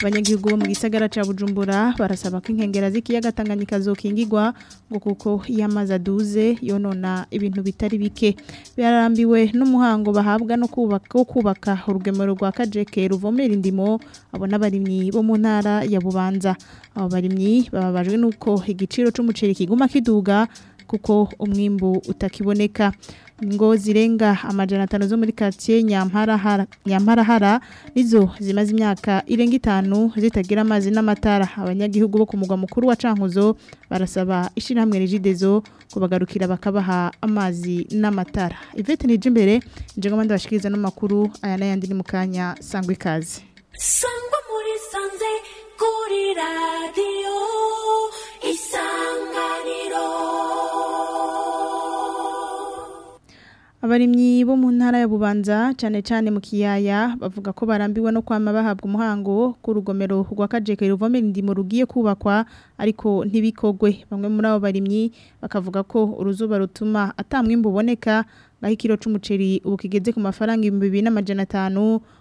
abanyagihugu bo mu gisagara cya bujumbura barasaba ko inkengera z'ikiyaga tanganyika zokingirwa ngo kuko iyo amazi aduze yonona ibintu bitari bike birarambiwe n'umuhango bahabwa no kubaka wo kubaka urugemero rwa kajeke ruvomera indimo abo n'abarimyi bo mu ntara ya bubanza abo barimyi bababajwe n'uko igiciro cy'umuceri kiguma kiduga kuko umwimbu utakiboneka ngo zirenga amajana atanu zo muri karitsiye nyamarahara nizo zimaze imyaka irenga itanu zitagira amazi n'amatara abanyagihugu bo ku mugwa mukuru wa cankuzo barasaba ishyirahamwe rijidezo kubagarukira bakabaha amazi n'amatara ivete nije imbere njyewe abandi bashikiriza n'amakuru aya n'ayandi ni mu kanya sangwa ikaze kuri radiyo isanganiro abarimyi bo mu ntara ya bubanza cyane cyane mu kiyaya bavuga ko barambiwe no kwama bahabwa umuhango ku rugomero rwa kajeka ruvomera indimo rugiye kubakwa ariko ntibikogwe bamwe muri abo barimyi bakavuga ko uruzuba rutuma atamwimba uboneka naho ikiro cy'umuceri ubu kigeze ku mafaranga ibihumbi bibiri n'amajana atanu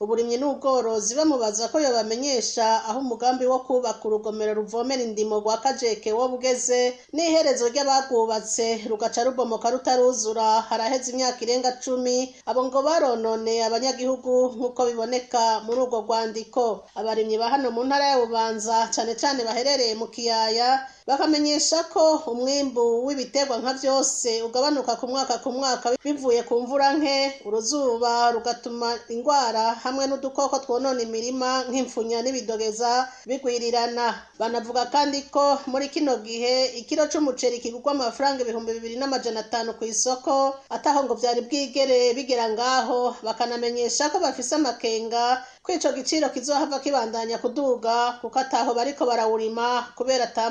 uburimyi n'ubworozi bamubaza ko yabamenyesha aho umugambi wo kubaka urugomero ruvomera indimo rwa kajeke wo bugeze n'iherezo ry'ababwubatse rugaca rubomoka rutaruzura haraheze imyaka irenga cumi abo ngo baronone abanyagihugu nk'uko biboneka muri urwo rwandiko abarimyi ba hano mu ntara ya cyane cyane baherereye mu kiyaya bakamenyesha ko umwe umwimbu w'ibiterwa nka byose ugabanuka ku mwaka ku mwaka bivuye ku mvura nke uruzuba rugatuma indwara hamwe n'udukoko twonona imirima nk'imfunya n'ibidogeza bigwirirana banavuga kandi ko muri kino gihe ikiro cy'umuceri kigurwa amafaranga ibihumbi bibiri n'amajana atanu ku isoko ataho ngo byari bwigere bigera ngaho bakanamenyesha ko bafise amakenga kwica giciro kizohava kibandanya kuduga kuko ataho bariko barawurima kubera ata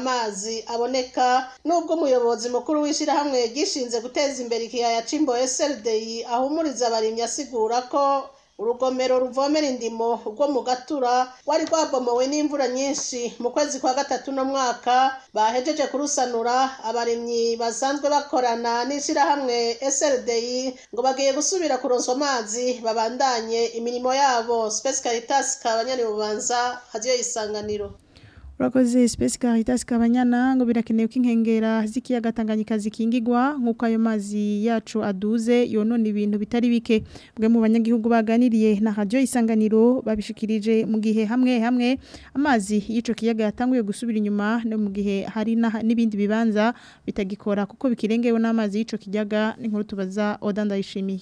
aboneka nubwo umuyobozi mukuru w'ishyirahamwe gishinze guteza imbere ikiyaya c'imbohe SLDI ahumuriza abarimyi asigura ko urugomero ruvomera indimo rwo mu gatura wari rwabomowe n'imvura nyinshi mu kwezi kwa gatatu no mwaka bahejeje kurusanura abarimyi basanzwe bakorana n'ishyirahamwe SLDI ngo bagiye gusubira kuronswa amazi babandanye imirimo yabo Space Caritas hagiye Bubanza isanganiro urakoze Space Caritas kabanyana ngo birakenewe ko inkengera z'ikiyaga Tanganyika zikingirwa nkuko ayo mazi yacu aduze yonona ibintu bitari bike bwe mu banyagihugu baganiriye na radio isanganiro babishikirije mu gihe hamwe hamwe amazi y'ico kiyaga yatanguye gusubira inyuma no mu gihe hari n'ibindi bibanza bitagikora kuko bikirengewe n'amazi y'ico kiyaga n'inkuru tubaza Oda ndayishimiye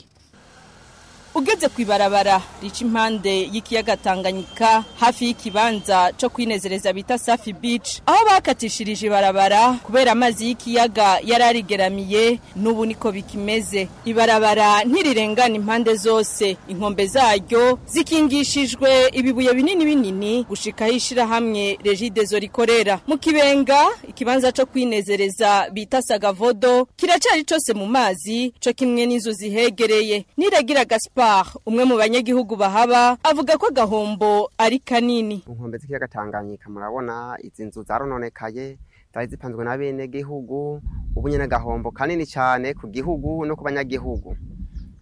ugeze ku ibarabara rica impande y'ikiyaga tanganyika hafi y'ikibanza cyo kwinezereza bita safi beach aho bakatishirije ibarabara kubera amazi y'ikiyaga yari arigeramiye n'ubu niko bikimeze ibarabara ntirirengana impande zose inkombe zaryo zikingishijwe ibibuye binini binini gushikaho ishyirahamwe regidezo rikorera mu kibenga ikibanza cyo kwinezereza bita sagavodo kiracyari cyose mu mazi cyo kimwe n'inzu zihegereye niragira gaspa Edouard umwe mu banyagihugu bahaba avuga ko agahombo ari kanini inkombe z'ikiyaga Tanganyika murabona izi nzu zarononekaye zari zipanzwe na bene gihugu ubu nyine agahombo kanini cyane ku gihugu no ku banyagihugu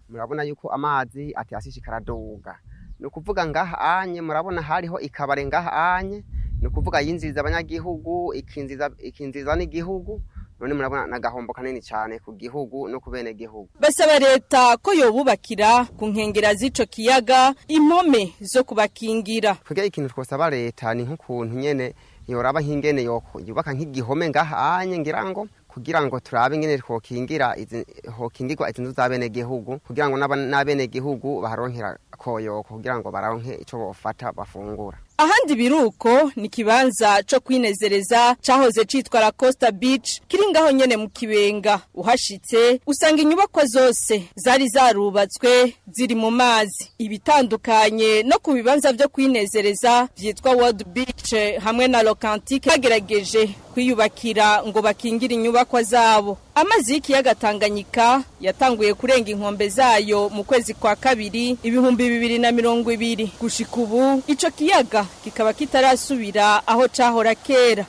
murabona yuko amazi atiyashishikaraduga ni ukuvuga ngaha anye murabona hariho ikabare ngaha anye ni ukuvuga yinjiza abanyagihugu ikinjiza n'igihugu none murabona ni agahombo kanini cyane ku gihugu no ku bene gihugu basaba leta ko yobubakira ku nkengera z’ico kiyaga impome zo kubakingira twebwe ikintu twasaba leta ni nk'ukuntu nyine yoraba nk'ingene yubaka nk'igihome ngahanye ngira ngo kugira ngo turabe ingene twokingira hokingirwa izi nzu za gihugu kugira ngo n'abene gihugu baharonkera koyoko kugira ngo baronke icyo bafata bafungura ahandi biruko ni kibanza cyo kwinezereza cyahoze cyitwa costa Beach kiri ngaho nyene mu kibenga uhashitse usanga inyubako zose zari zarubatswe ziri mu mazi ibitandukanye no ku bibanza byo kwinezereza byitwa World Beach hamwe na Locantique bagerageje kwiyubakira ngo bakingire inyubako zabo amazi y'ikiyaga Tanganyika yatanguye kurenga inkombe zayo mu kwezi kwa kabiri ibihumbi bibiri na mirongo ibiri gushika ubu icyo kiyaga kikaba kitarasubira aho cyahora kera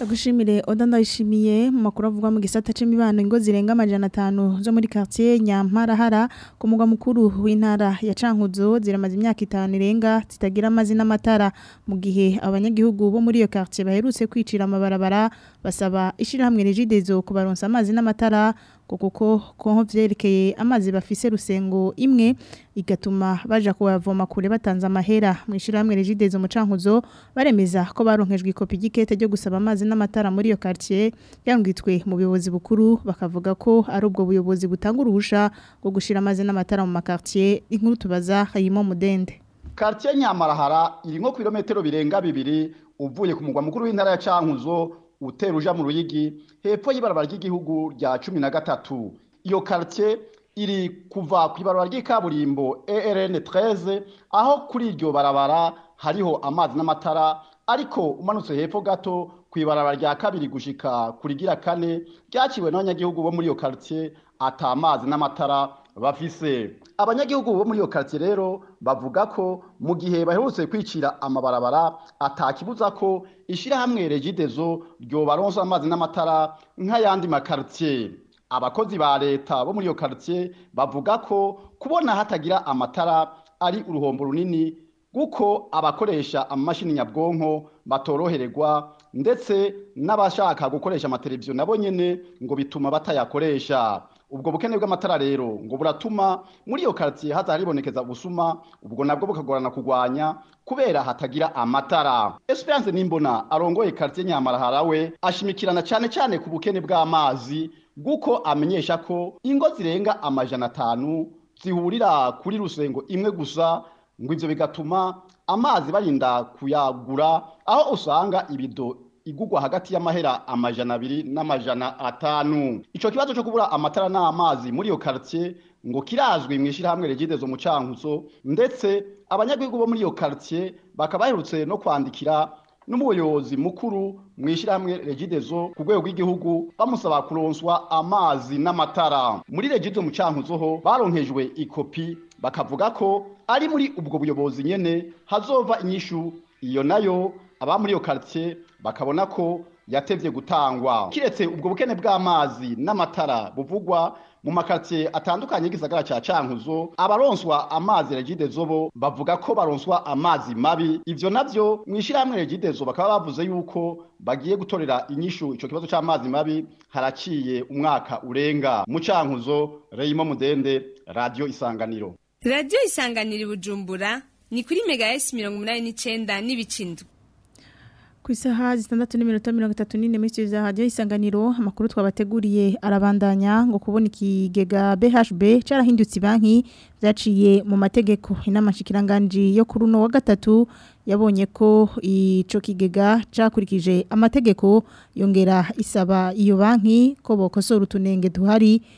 Ndagushimire Oda ndayishimiye mu makuru avugwa mu gisata c'imibano ingo zirenga amajana atanu zo muri quartier Nyamparahara ku mugwa mukuru w'intara ya Cankuzo ziramaze imyaka itanu irenga zitagira amazi n'amatara mu gihe abanyagihugu bo muri iyo quartier baherutse kwicira amabarabara basaba ishira hamwe regidezo kubaronsa amazi n'amatara kuko konko byerekeye amazi bafise rusengo imwe igatuma baja kubavoma kure batanze amahera mu ishyirahamwe regideze umucankuzo baremeza ko baronkejwe ikopi y'igikete ryo gusaba amazi n'amatara muri iyo quartier yangitwe mu buyobozi bukuru bakavuga ko ari ubwo buyobozi butanga uruhusha rwo gushira amazi n'amatara mu makartier inkuru tubaza hayimo mudende quartier Nyamarahara irimo ku birometero birenga bibiri uvuye ku mugwa mukuru w'intara ya Cankuzo utera uja mu ruyigi hepfo y'ibarabara ry'igihugu rya cumi na gatatu iyo quartier iri kuva ku ibarabara ry'ikaburimbo ERN 13 aho kuri iryo barabara hariho amazi n'amatara ariko umanutse hepfo gato ku ibarabara rya kabiri gushika kurigira kane ryaciwe n'abanyagihugu bo muri iyo quartier ata amazi n'amatara bafise abanyagihugu bo muri iyo quartier rero bavuga ko mu gihe baherutse kwicira amabarabara atakibuza ko ishirahamwe Regidezo ryobaronsa amazi n'amatara nk'ayandi makartier abakozi ba leta bo muri iyo quartier bavuga ko kubona hatagira amatara ari uruhombo runini kuko abakoresha amamashini nyabwonko batorohererwa ndetse n'abashaka gukoresha amateleviziyo nabo nyine ngo bituma batayakoresha ubwo bukene bw'amatara rero ngo buratuma muri iyo karitsiye haza haribonekeza busuma ubwo nabwo bukagorana kurwanya kubera hatagira amatara Esperance nimbona arongoye karitsiye Nyamarahara we ashimikirana cyane cyane ku bukene bw'amazi guko amenyesha ko ingo zirenga amajana atanu zihurira kuri rusengo imwe gusa ngo ivyo bigatuma amazi barinda kuyagura aho usanga ibido igugwa hagati y'amahera amajana abiri n'amajana atanu icyo kibazo cyo kubura amatara n'amazi muri iyo quartier ngo kirazwi mu ishyirahamwe regidezo mucankuzo ndetse abanyagihugu bo muri iyo quartier bakaba baherutse no kwandikira n'umuyobozi mukuru mu ishyirahamwe regidezo ku rwego rw'igihugu bamusaba kuronswa amazi n'amatara muri regidezo mucankuzo ho baronkejwe ikopi bakavuga ko ari muri ubwo buyobozi nyene hazova inyishu iyo nayo aba muri iyo karitsiye bakabona ko yatebye gutangwa kiretse ubwo bukene bw'amazi n'amatara buvugwa mu makaritsiye atandukanye y'igisagara ca cankuzo abaronswa amazi regide zobo bavuga ko baronswa amazi mabi ivyo navyo mw'ishirahamwe regide zo bakaba bavuze yuko bagiye gutorera inyishu icyo kibazo cy'amazi mabi haraciye umwaka urenga mu cankuzo Reimo Mudende Radio Isanganiro Radio Isanganiro Bujumbura ni kuri mega S 89 n'ibicindwe ku isaha zitandatu n'iminota mirongo itatu n'ine muri studio za radiyo isanganiro amakuru twabateguriye arabandanya ngo kubona ikigega BHB carahindutse banki byaciye mu mategeko inama nshikiranganje yo kuri uno wa gatatu yabonye ko icyo kigega cakurikije amategeko yongera isaba iyo banki ko bokosora utunenge duhari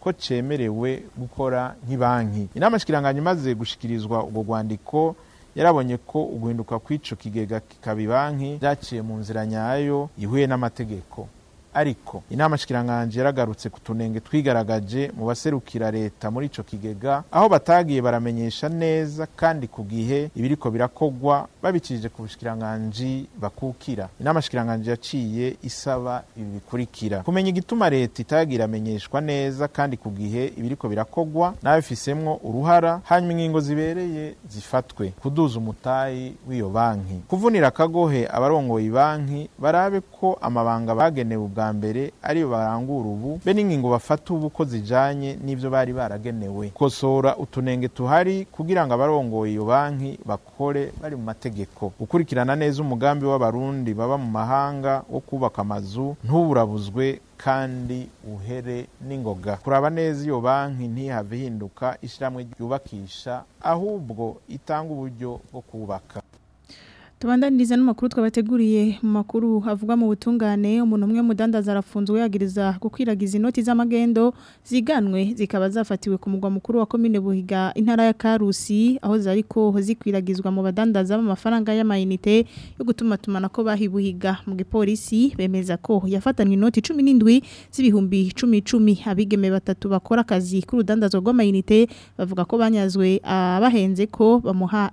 ko cemerewe gukora nk'ibanki inama shikiranganji imaze gushikirizwa ubwo rwandiko yarabonye ko uguhinduka kw'ico kigega kikaba banki byaciye mu nzira nyayo ihuye n'amategeko ariko inama shikiranganje yaragarutse ku tunenge twigaragaje mu baserukira leta muri ico kigega aho batagiye baramenyesha neza kandi ku gihe ibiriko birakogwa babicije ku bushikiranganji bakukira inama shikiranganje yaciye isaba ibi bikurikira kumenya igituma leta itagira amenyeshwa neza kandi ku gihe ibiriko birakogwa n'abifisemwo uruhara hanyuma ingingo zibereye zifatwe kuduza umutayi w'iyo banki kuvunira akagohe abarongoye banki barabe ko amabanga bagenewe ubwa mbere ariyo barangura ubu be n'ingingo bafata ubu ko zijyanye n'ibyo bari baragenewe gukosora utunenge tuhari kugira ngo abarongoye iyo banki bakore bari mu mategeko gukurikirana neza umugambi w'abarundi baba mu mahanga wo kubaka amazu ntuburabuzwe kandi uhere n'ingoga kuraba neza iyo banki ntihave ihinduka ishyirahamwe ryubakisha ahubwo itanga uburyo bwo kubaka tubandaniriza n'amakuru twabateguriye mu makuru havugwa mu butungane umuntu umwe mudandaza arafunzwe yagiriza gukwiragiza inoti z'amagendo ziganwe zikaba zafatiwe ku mugwa mukuru wa komine buhiga intara ya karusi aho zari ko zikwiragizwa mu badandaza b'amafaranga y'amayinite yo gutuma tumana ko bahibuhiga mu gipolisi bemeza ko yafatanywe inoti 17 z'ibihumbi 10 10 abigeme batatu bakora akazi k'urudandazwa rw'amayinite bavuga ko banyazwe abahenze ko bamuha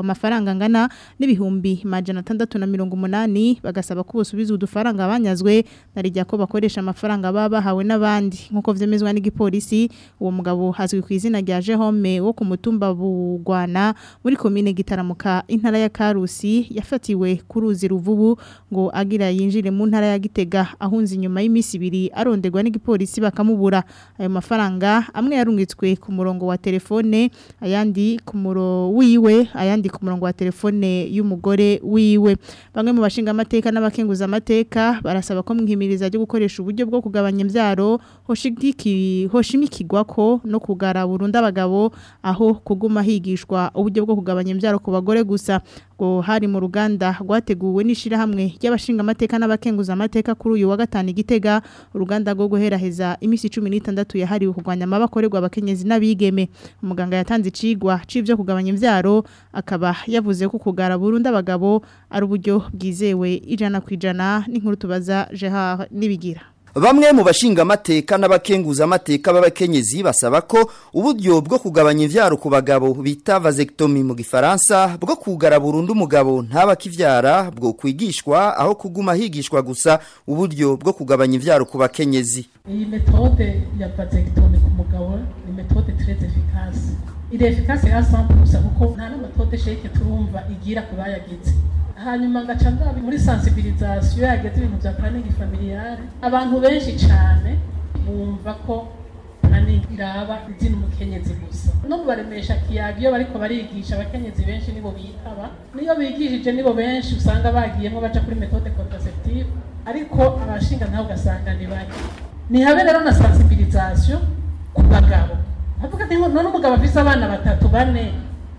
amafaranga angana n'ibihumbi ibihumbi majana atandatu na mirongo umunani bagasaba ko busubiza udufaranga banyazwe narijya ko bakoresha amafaranga baba bahawe n'abandi nk'uko vyemezwa n'igipolisi uwo mugabo hazwi ku izina rya Jehome wo ku mutumba bugwana muri komine gitaramuka intara ya Karusi yafatiwe ku ruzi ruvubu ngo agira yinjire mu ntara ya Gitega ahunze inyuma y'imisi ibiri aronderwa n'igipolisi bakamubura ayo mafaranga amwe yarungitswe ku murongo wa telefone ayandi ku muro wiwe ayandi ku murongo wa telefone y'umugore n'umugore wiwe bamwe mu bashinga amateka bashingamateka amateka barasaba ko mwihimiriza ryo gukoresha uburyo bwo kugabanya imbyaro hoshimikigwa ko no kugara burundu abagabo aho kuguma higishwa uburyo bwo kugabanya imbyaro ku bagore gusa ngo hari mu ruganda rwateguwe n'ishyirahamwe ry'abashingamateka n'abakenguza amateka kuri uyu wa gatanu igitega uruganda rwo guheraheza iminsi cumi n'itandatu yahariwe kurwanya amabakorerwa abakenyezi n'abigeme umuganga yatanze icigwa c'ibyo kugabanya imbyaro akaba yavuze ko kugara burundu abagabo ari uburyo bwizewe ijana ku ijana n'inkuru tubaza jeha n'ibigira bamwe mu bashinga amateka n'abakenguza amateka b'abakenyezi basaba ko uburyo bwo kugabanya imbyaro ku bagabo bita vasectomy mu gifaransa bwo kugara burundu umugabo ntabakivyara bwo kwigishwa aho kuguma higishwa gusa uburyo bwo kugabanya imbyaro ku bakenyezi iyi metode ya vasectomy ku mugabo ni metode très efficace iri efficace ya 100% kuko nta n'amatode sheke turumva igira kubayagize hanyuma ngaca ngabi muri sensibilisation yageze ibintu bya planning familiale abantu benshi cyane bumva ko planning iraba izina umukenyezi gusa no kubaremesha kiyaga iyo bariko barigisha abakenyezi benshi nibo bitaba niyo bigishije nibo benshi usanga bagiyemo baca kuri méthode contraceptive ariko abashinga nabo ugasanga ni bake nihabe rero na sensibilisation ku bagabo avuga ati none umugabo abana batatu bane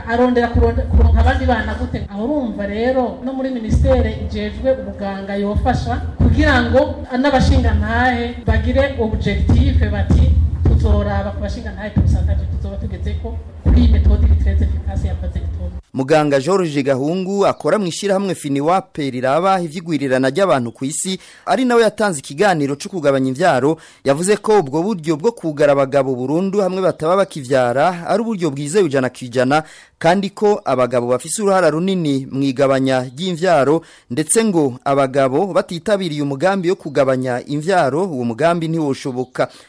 arondera kuronka abandi bana gute aho urumva rero no muri minisiteri ijejwe ubuganga yofasha kugira ngo n'abashingantahe bagire objective bati tutoraba ku bashingantahe ku bisantaje tugeze ko kuri iyi metode ifite efikasi ya muganga George Gahungu akora mu ishyirahamwe Finiwape riraba ivyigwirirana ry'abantu ku isi ari nawe yatanze ikiganiro cyo kugabanya imvyaro yavuze ko ubwo buryo bwo kugara abagabo burundu hamwe bataba bakivyara ari uburyo bwizewe ijana kijana kandi ko abagabo bafise uruhara runini mu igabanya ry'imvyaro ndetse ngo abagabo batitabiriye umugambi yo kugabanya imvyaro uwo mugambi ntiwoshoboka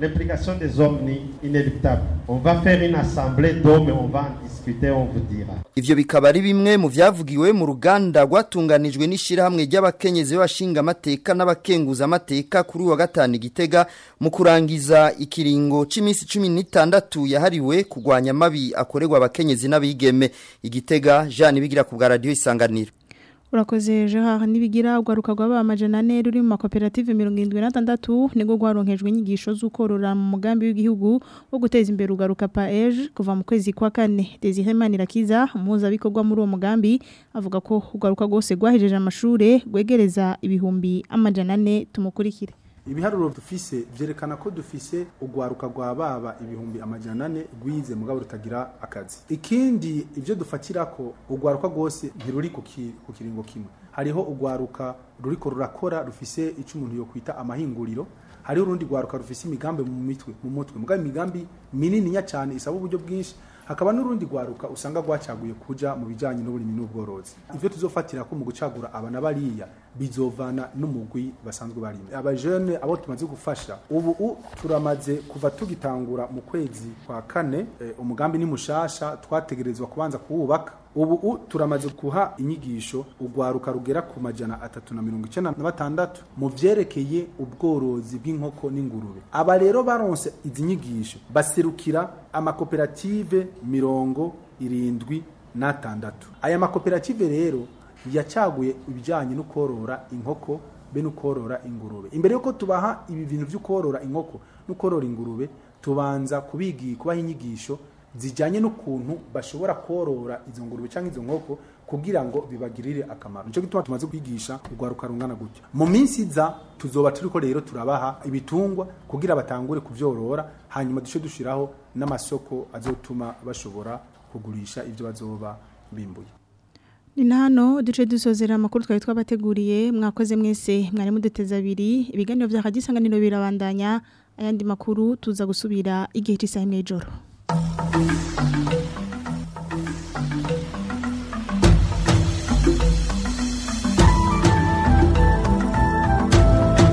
l'implication des hommes ni on va faire une assemblée d'hommes on va en discuter on vous dira ivyo bikaba ari bimwe mu byavugiwe mu ruganda rwatunganijwe n'ishirahamwe ry'abakenyezi b'abashinga amateka n'abakenguza amateka kuri wa gatanu igitega mu kurangiza ikiringo cumi n'itandatu yahariwe kugwanya mabi akorerwa abakenyezi n'abigeme igitega Jean bigira ku bwa radio isanganiro urakoze gerard ntibigira urwaruka rw'aba amajana ane ruri mu makoperative mirongo irindwi n'atandatu nibwo rwaronkejwe inyigisho z'ukorora mu mugambi w'igihugu wo guteza imbere ugaruka pa paeje kuva mu kwezi kwa kane desire manirakiza umuhuzabikorwa muri uwo mugambi avuga ko ugaruka rwose rwahejeje amashuri rwegereza ibihumbi amajana ane tumukurikire ibiharuro dufise byerekana ko dufise ugwaruka rwa baba ibihumbi amajana ane rwize mugabo rutagira akazi ikindi ivyo ko ugwaruka rwose ntiruri ku kiringo kimwe hariho ugwaruka ruriko rurakora rufise ico umuntu yokwita amahinguriro hariho urundi rwaruka rufise imigambi mu mitwe mu mutwe mugabe imigambi minininya cyane isaba uburyo bwinshi hakaba n'urundi rwaruka usanga rwacaguye kujya mu bijyanye n'uburimi n'ubworozi ibyo tuzofatira ko mu gucagura abana bariya bizovana n'umugwi basanzwe barimo abajene abo tumaze gufasha ubu turamaze kuva tugitangura mu kwezi kwa kane eh, umugambi ni mushasha twategerezwa kubanza kuwubaka ubu turamaze kuha inyigisho ugwaruka rugera ku majana atatu na mirongo icyenda na batandatu mu byerekeye ubworozi bw'inkoko n'ingurube aba rero baronse izi nyigisho baserukira amakoperative mirongo irindwi n'atandatu aya makoperative rero yacyaguye ibijyanye no korora inkoko be no korora ingurube imbere y'uko tubaha ibi bintu byo korora inkoko no korora ingurube tubanza kubigiye kubaha inyigisho zijyanye n'ukuntu bashobora korora izo ngurube cyangwa izo nkoko kugira ngo bibagirire akamaro nicyo gituma tumaze kwigisha urwaruka rungana gutya mu minsi iza tuzoba turi ko rero turabaha ibitungwa kugira batangure kubyorora hanyuma duce dushyiraho n'amasoko azotuma bashobora kugurisha ibyo bazoba bimbuye ni na hano duce dusozera amakuru twari twabateguriye mwakoze mwese mwari muduteze abiri ibiganiro byakagisanganiro birabandanya ayandi makuru tuza gusubira igihe cy'isaha imwe y'ijoro Música